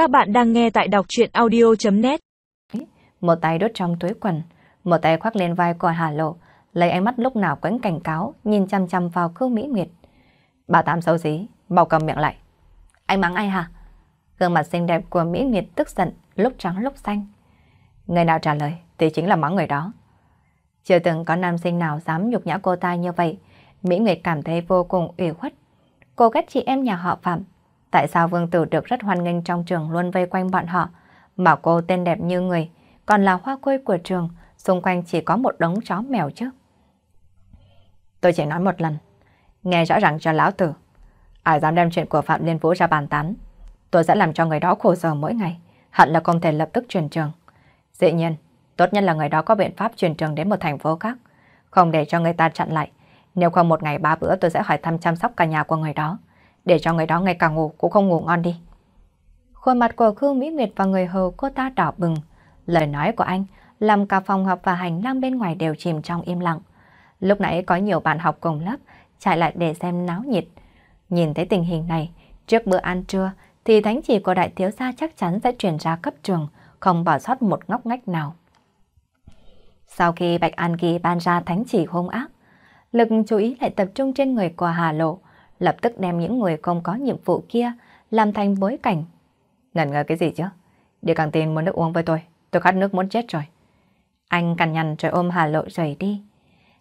Các bạn đang nghe tại đọc truyện audio.net Một tay đốt trong túi quần, một tay khoác lên vai của Hà Lộ, lấy ánh mắt lúc nào cũng cảnh cáo, nhìn chăm chăm vào Khương Mỹ Nguyệt. Bà Tám xấu dí, bảo cầm miệng lại. Anh mắng ai hả? Gương mặt xinh đẹp của Mỹ Nguyệt tức giận, lúc trắng lúc xanh. Người nào trả lời thì chính là mắng người đó. Chưa từng có nam sinh nào dám nhục nhã cô ta như vậy, Mỹ Nguyệt cảm thấy vô cùng ủy khuất. Cô ghét chị em nhà họ Phạm. Tại sao Vương Tử được rất hoan nghênh trong trường luôn vây quanh bọn họ, mà cô tên đẹp như người, còn là hoa khôi của trường, xung quanh chỉ có một đống chó mèo chứ. Tôi chỉ nói một lần, nghe rõ ràng cho lão tử. Ai dám đem chuyện của Phạm Liên Vũ ra bàn tán, tôi sẽ làm cho người đó khổ sở mỗi ngày, hận là không thể lập tức chuyển trường. Dĩ nhiên, tốt nhất là người đó có biện pháp chuyển trường đến một thành phố khác, không để cho người ta chặn lại. Nếu không một ngày ba bữa tôi sẽ hỏi thăm chăm sóc cả nhà của người đó, để cho người đó ngày càng ngủ cũng không ngủ ngon đi. Khuôn mặt của Khương Mỹ Nguyệt và người hầu cô ta đỏ bừng. Lời nói của anh làm cả phòng học và hành lang bên ngoài đều chìm trong im lặng. Lúc nãy có nhiều bạn học cùng lớp chạy lại để xem náo nhiệt. Nhìn thấy tình hình này, trước bữa ăn trưa thì thánh chỉ của đại thiếu gia chắc chắn sẽ chuyển ra cấp trường, không bỏ sót một ngóc ngách nào. Sau khi Bạch An Kỳ ban ra thánh chỉ hung ác, lực chú ý lại tập trung trên người của Hà Lộ, lập tức đem những người không có nhiệm vụ kia làm thành bối cảnh. Ngẩn ngờ cái gì chứ? Đi càng tin muốn nước uống với tôi, tôi khát nước muốn chết rồi. Anh cằn nhằn rồi ôm Hà Lộ rời đi.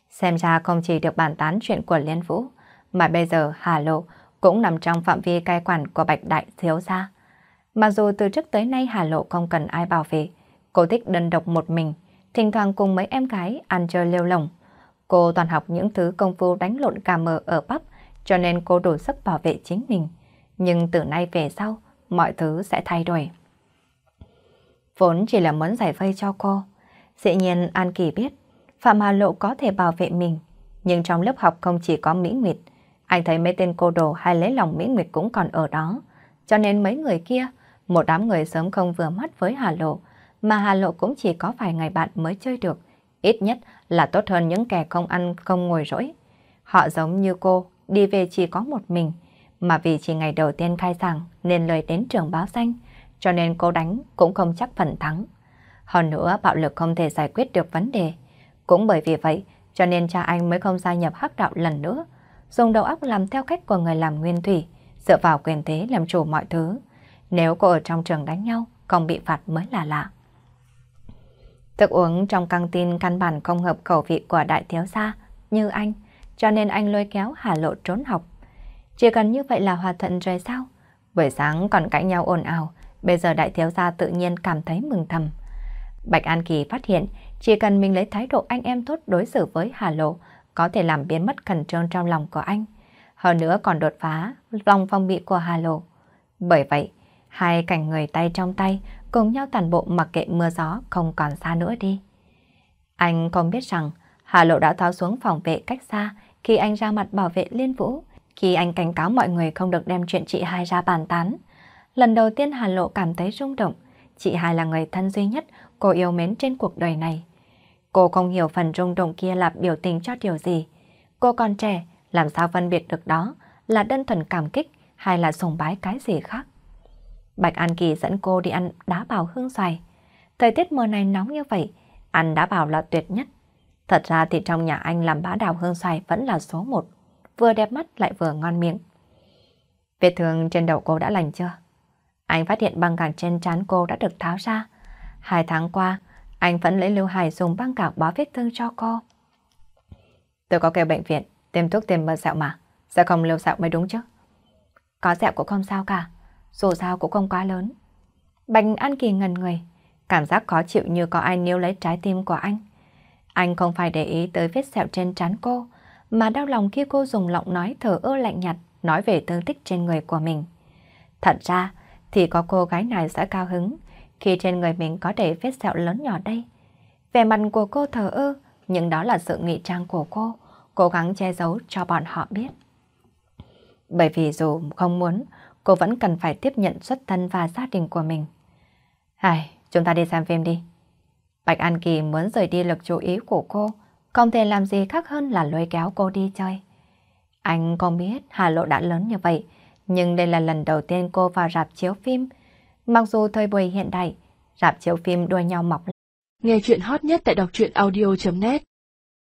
Xem ra không chỉ được bàn tán chuyện của Liên Vũ, mà bây giờ Hà Lộ cũng nằm trong phạm vi cai quản của Bạch Đại Thiếu Gia. Mặc dù từ trước tới nay Hà Lộ không cần ai bảo vệ, cô thích đơn độc một mình, thỉnh thoảng cùng mấy em gái ăn chơi lêu lồng. Cô toàn học những thứ công phu đánh lộn cà mờ ở bắp, cho nên cô đủ sức bảo vệ chính mình. Nhưng từ nay về sau, mọi thứ sẽ thay đổi. Vốn chỉ là muốn giải vây cho cô. Dĩ nhiên An Kỳ biết, Phạm Hà Lộ có thể bảo vệ mình. Nhưng trong lớp học không chỉ có Mỹ Nguyệt. Anh thấy mấy tên cô đồ hay lấy lòng Mỹ Nguyệt cũng còn ở đó. Cho nên mấy người kia, một đám người sớm không vừa mắt với Hà Lộ, mà Hà Lộ cũng chỉ có vài ngày bạn mới chơi được. Ít nhất là tốt hơn những kẻ không ăn không ngồi rỗi. Họ giống như cô, đi về chỉ có một mình, mà vì chỉ ngày đầu tiên khai giảng nên lời đến trường báo danh, cho nên cô đánh cũng không chắc phần thắng. Hơn nữa bạo lực không thể giải quyết được vấn đề. Cũng bởi vì vậy, cho nên cha anh mới không gia nhập hắc đạo lần nữa, dùng đầu óc làm theo cách của người làm nguyên thủy, dựa vào quyền thế làm chủ mọi thứ. Nếu cô ở trong trường đánh nhau, không bị phạt mới là lạ. Thức uống trong căng tin căn bản không hợp khẩu vị của đại thiếu gia như anh, cho nên anh lôi kéo Hà Lộ trốn học. Chỉ cần như vậy là hòa thuận rồi sao? Buổi sáng còn cãi nhau ồn ào, bây giờ đại thiếu gia tự nhiên cảm thấy mừng thầm. Bạch An Kỳ phát hiện chỉ cần mình lấy thái độ anh em tốt đối xử với Hà Lộ có thể làm biến mất khẩn trương trong lòng của anh. Hơn nữa còn đột phá lòng phong bị của Hà Lộ. Bởi vậy, hai cảnh người tay trong tay cùng nhau toàn bộ mặc kệ mưa gió không còn xa nữa đi. Anh không biết rằng Hà Lộ đã tháo xuống phòng vệ cách xa khi anh ra mặt bảo vệ Liên Vũ, khi anh cảnh cáo mọi người không được đem chuyện chị hai ra bàn tán. Lần đầu tiên Hà Lộ cảm thấy rung động, chị hai là người thân duy nhất cô yêu mến trên cuộc đời này. Cô không hiểu phần rung động kia là biểu tình cho điều gì. Cô còn trẻ, làm sao phân biệt được đó là đơn thuần cảm kích hay là sùng bái cái gì khác. Bạch An Kỳ dẫn cô đi ăn đá bào hương xoài. Thời tiết mùa này nóng như vậy, ăn đá bào là tuyệt nhất. Thật ra thì trong nhà anh làm bá đào hương xoài vẫn là số một, vừa đẹp mắt lại vừa ngon miệng. Vết thương trên đầu cô đã lành chưa? Anh phát hiện băng gạc trên trán cô đã được tháo ra. Hai tháng qua, anh vẫn lấy Lưu Hải dùng băng gạc bó vết thương cho cô. Tôi có kêu bệnh viện, tiêm thuốc tiêm mơ sẹo mà, sẽ không lưu sẹo mới đúng chứ. Có sẹo cũng không sao cả, dù sao cũng không quá lớn. Bạch An Kỳ ngần người, cảm giác khó chịu như có ai níu lấy trái tim của anh. Anh không phải để ý tới vết sẹo trên trán cô, mà đau lòng khi cô dùng giọng nói thở ơ lạnh nhạt nói về thương tích trên người của mình. Thật ra thì có cô gái này sẽ cao hứng khi trên người mình có để vết sẹo lớn nhỏ đây. Vẻ mặt của cô thờ ơ, nhưng đó là sự ngụy trang của cô, cố gắng che giấu cho bọn họ biết. Bởi vì dù không muốn, cô vẫn cần phải tiếp nhận xuất thân và gia đình của mình. Hài, chúng ta đi xem phim đi. Bạch An Kỳ muốn rời đi lực chú ý của cô, không thể làm gì khác hơn là lôi kéo cô đi chơi. Anh không biết Hà Lộ đã lớn như vậy, nhưng đây là lần đầu tiên cô vào rạp chiếu phim. Mặc dù thời buổi hiện đại, rạp chiếu phim đua nhau mọc. Nghe chuyện hot nhất tại đọc truyện audio.net